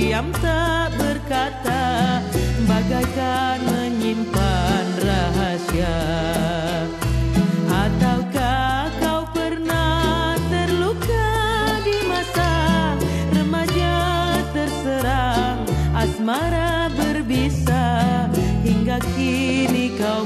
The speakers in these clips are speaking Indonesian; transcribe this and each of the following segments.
diam tak berkata bagaikan menyimpan rahasia. Ataukah kau pernah terluka di masa remaja terserang asmara berbisa hingga kini kau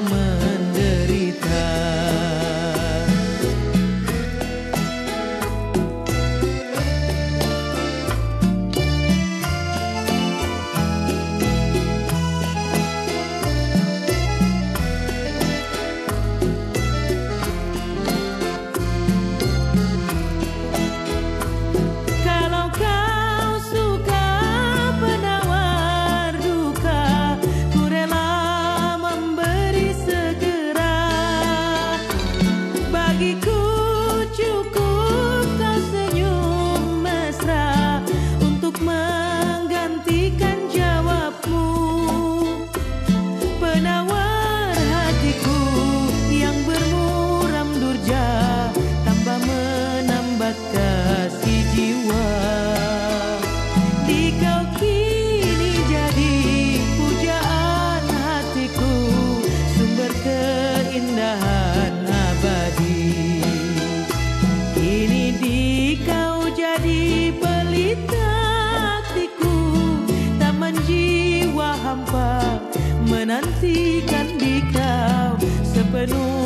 keindahan abadi. Kini di kau jadi pelita hatiku. Taman jiwa hampa menantikan di kau Sepenuh